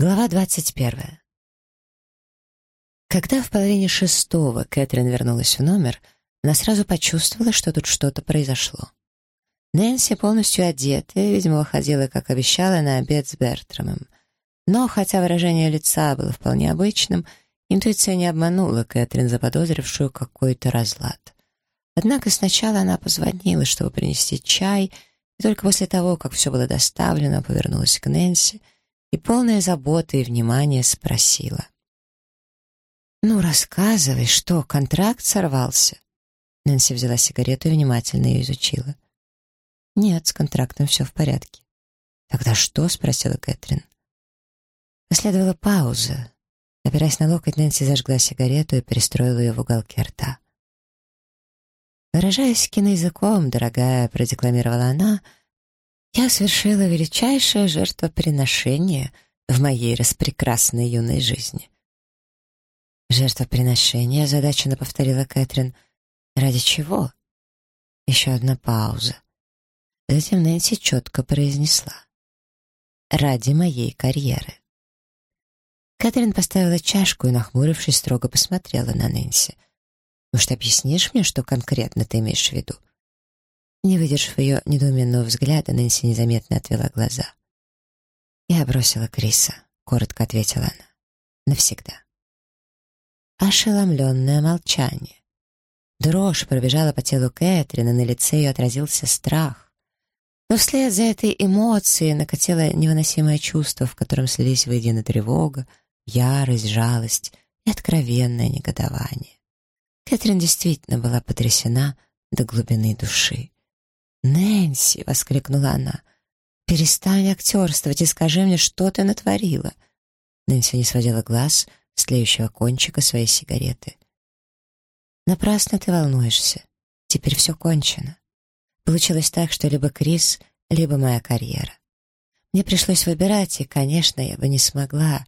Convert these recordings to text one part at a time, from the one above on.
Глава двадцать первая. Когда в половине шестого Кэтрин вернулась в номер, она сразу почувствовала, что тут что-то произошло. Нэнси, полностью одетая, видимо, выходила, как обещала, на обед с Бертрамом. Но, хотя выражение лица было вполне обычным, интуиция не обманула Кэтрин, заподозрившую какой-то разлад. Однако сначала она позвонила, чтобы принести чай, и только после того, как все было доставлено, повернулась к Нэнси — и полная заботы и внимания спросила. «Ну, рассказывай, что, контракт сорвался?» Нэнси взяла сигарету и внимательно ее изучила. «Нет, с контрактом все в порядке». «Тогда что?» — спросила Кэтрин. Последовала пауза. Опираясь на локоть, Нэнси зажгла сигарету и перестроила ее в уголке рта. Выражаясь киноязыком, дорогая, продекламировала она — я совершила величайшее жертвоприношение в моей распрекрасной юной жизни. «Жертвоприношение», — озадаченно повторила Кэтрин. «Ради чего?» Еще одна пауза. Затем Нэнси четко произнесла. «Ради моей карьеры». Кэтрин поставила чашку и, нахмурившись, строго посмотрела на Нэнси. «Может, объяснишь мне, что конкретно ты имеешь в виду?» Не выдержав ее недоуменного взгляда, Нэнси незаметно отвела глаза. «Я бросила Криса», — коротко ответила она. «Навсегда». Ошеломленное молчание. Дрожь пробежала по телу Кэтрин, и на лице ее отразился страх. Но вслед за этой эмоцией накатило невыносимое чувство, в котором слились воедино тревога, ярость, жалость и откровенное негодование. Кэтрин действительно была потрясена до глубины души. «Нэнси!» — воскликнула она. «Перестань актерствовать и скажи мне, что ты натворила!» Нэнси не сводила глаз с тлеющего кончика своей сигареты. «Напрасно ты волнуешься. Теперь все кончено. Получилось так, что либо Крис, либо моя карьера. Мне пришлось выбирать, и, конечно, я бы не смогла,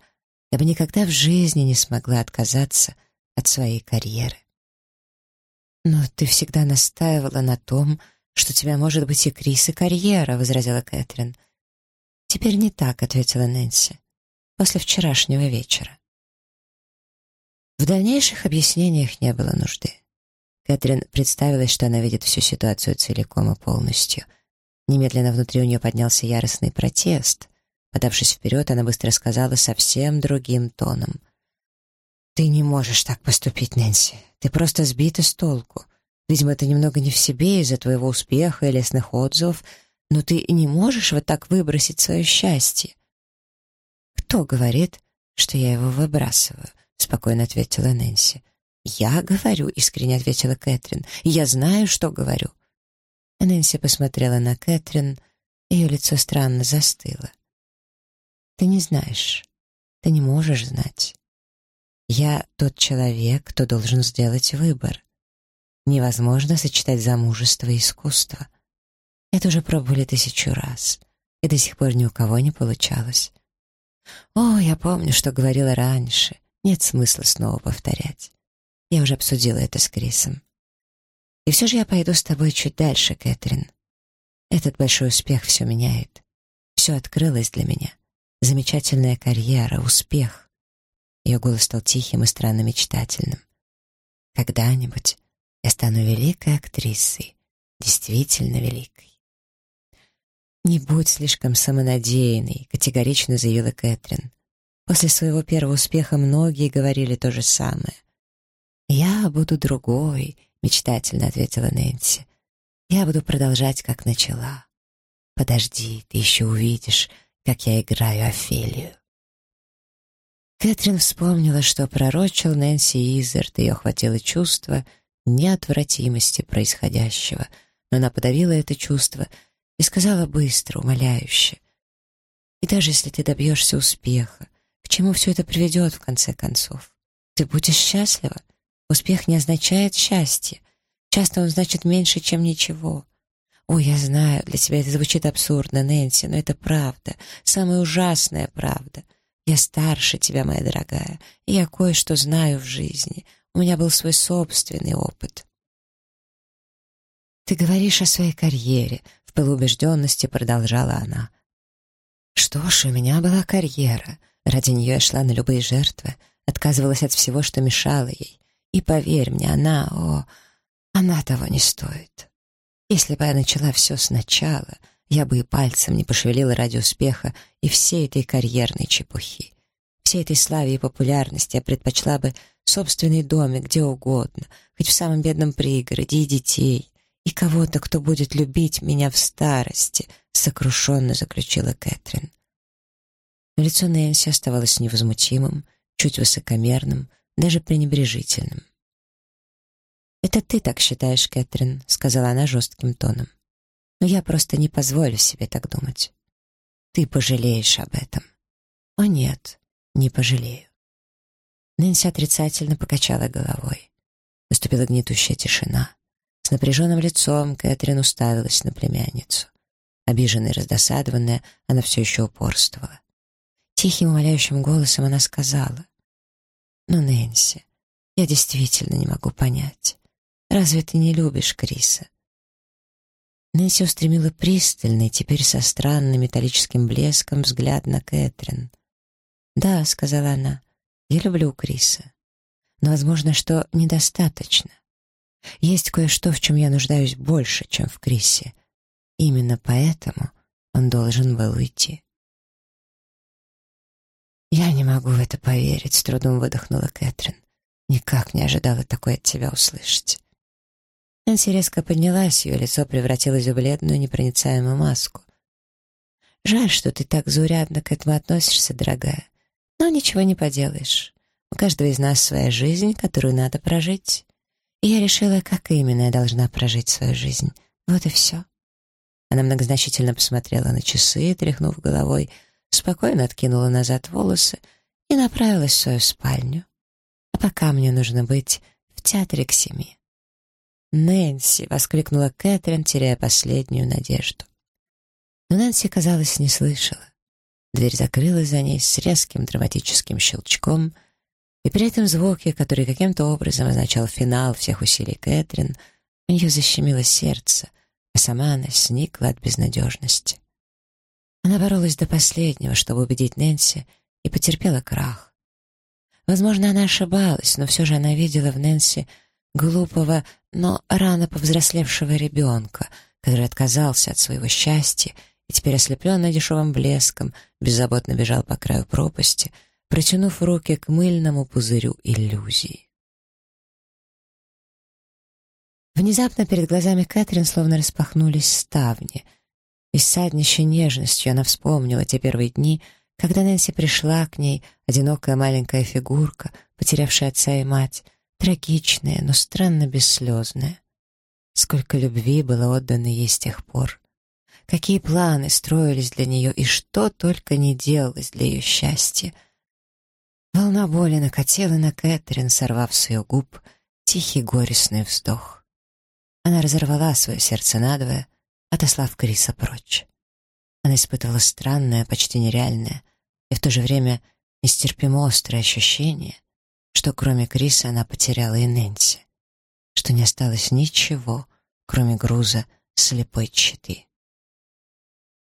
я бы никогда в жизни не смогла отказаться от своей карьеры. Но ты всегда настаивала на том, что у тебя может быть и Крис, и карьера», — возразила Кэтрин. «Теперь не так», — ответила Нэнси. «После вчерашнего вечера». В дальнейших объяснениях не было нужды. Кэтрин представилась, что она видит всю ситуацию целиком и полностью. Немедленно внутри у нее поднялся яростный протест. Подавшись вперед, она быстро сказала совсем другим тоном. «Ты не можешь так поступить, Нэнси. Ты просто сбита с толку. Видимо, ты немного не в себе из-за твоего успеха и лестных отзывов, но ты не можешь вот так выбросить свое счастье. «Кто говорит, что я его выбрасываю?» — спокойно ответила Нэнси. «Я говорю», — искренне ответила Кэтрин. «Я знаю, что говорю». Нэнси посмотрела на Кэтрин, ее лицо странно застыло. «Ты не знаешь. Ты не можешь знать. Я тот человек, кто должен сделать выбор. Невозможно сочетать замужество и искусство. Это уже пробовали тысячу раз, и до сих пор ни у кого не получалось. О, я помню, что говорила раньше. Нет смысла снова повторять. Я уже обсудила это с Крисом. И все же я пойду с тобой чуть дальше, Кэтрин. Этот большой успех все меняет. Все открылось для меня. Замечательная карьера, успех. Ее голос стал тихим и странно мечтательным. Когда-нибудь я стану великой актрисой, действительно великой. «Не будь слишком самонадеянной», — категорично заявила Кэтрин. После своего первого успеха многие говорили то же самое. «Я буду другой», — мечтательно ответила Нэнси. «Я буду продолжать, как начала. Подожди, ты еще увидишь, как я играю Офелию». Кэтрин вспомнила, что пророчил Нэнси Изерт, ее охватило чувство — неотвратимости происходящего, но она подавила это чувство и сказала быстро, умоляюще. «И даже если ты добьешься успеха, к чему все это приведет в конце концов? Ты будешь счастлива? Успех не означает счастье. Часто он значит меньше, чем ничего. Ой, я знаю, для тебя это звучит абсурдно, Нэнси, но это правда, самая ужасная правда. Я старше тебя, моя дорогая, и я кое-что знаю в жизни — у меня был свой собственный опыт. «Ты говоришь о своей карьере», — в полуубежденности продолжала она. «Что ж, у меня была карьера», — Ради нее я шла на любые жертвы, отказывалась от всего, что мешало ей. И поверь мне, она, о, она того не стоит. Если бы я начала все сначала, я бы и пальцем не пошевелила ради успеха и всей этой карьерной чепухи. Всей этой славе и популярности я предпочла бы собственный домик где угодно, хоть в самом бедном пригороде, и детей, и кого-то, кто будет любить меня в старости, сокрушенно заключила Кэтрин. Но лицо Нэнси оставалось невозмутимым, чуть высокомерным, даже пренебрежительным. «Это ты так считаешь, Кэтрин», — сказала она жестким тоном. «Но я просто не позволю себе так думать. Ты пожалеешь об этом». «О нет, не пожалею». Нэнси отрицательно покачала головой. Наступила гнетущая тишина. С напряженным лицом Кэтрин уставилась на племянницу. Обиженная и раздосадованная, она все еще упорствовала. Тихим умоляющим голосом она сказала, «Ну, Нэнси, я действительно не могу понять. Разве ты не любишь Криса?» Нэнси устремила пристальный, теперь со странным металлическим блеском взгляд на Кэтрин. «Да», — сказала она, — «я люблю Криса. Но, возможно, что недостаточно. Есть кое-что, в чем я нуждаюсь больше, чем в Крисе. Именно поэтому он должен был уйти». «Я не могу в это поверить», — с трудом выдохнула Кэтрин. «Никак не ожидала такое от тебя услышать». Нэнси резко поднялась, ее лицо превратилось в бледную непроницаемую маску. «Жаль, что ты так заурядно к этому относишься, дорогая. Но ничего не поделаешь. У каждого из нас своя жизнь, которую надо прожить. И я решила, как именно я должна прожить свою жизнь. Вот и все». Она многозначительно посмотрела на часы, тряхнув головой, спокойно откинула назад волосы и направилась в свою спальню. А пока мне нужно быть в театре к семи. «Нэнси!» — воскликнула Кэтрин, теряя последнюю надежду. Но Нэнси, казалось, не слышала. Дверь закрылась за ней с резким драматическим щелчком, и при этом звуке, который каким-то образом означал финал всех усилий Кэтрин, у нее защемило сердце, а сама она сникла от безнадежности. Она боролась до последнего, чтобы убедить Нэнси, и потерпела крах. Возможно, она ошибалась, но все же она видела в Нэнси глупого, но рано повзрослевшего ребенка, который отказался от своего счастья и теперь ослепленный дешевым блеском беззаботно бежал по краю пропасти, протянув руки к мыльному пузырю иллюзии. Внезапно перед глазами Кэтрин словно распахнулись ставни — и с саднищей нежностью она вспомнила те первые дни, когда Нэнси пришла к ней, одинокая маленькая фигурка, потерявшая отца и мать, трагичная, но странно бесслезная. Сколько любви было отдано ей с тех пор. Какие планы строились для нее и что только не делалось для ее счастья. Волна боли накатила на Кэтрин, сорвав с ее губ тихий горестный вздох. Она разорвала свое сердце надвое, отослав Криса прочь. Она испытывала странное, почти нереальное и в то же время нестерпимо острое ощущение, что кроме Криса она потеряла и Нэнси, что не осталось ничего, кроме груза слепой читы.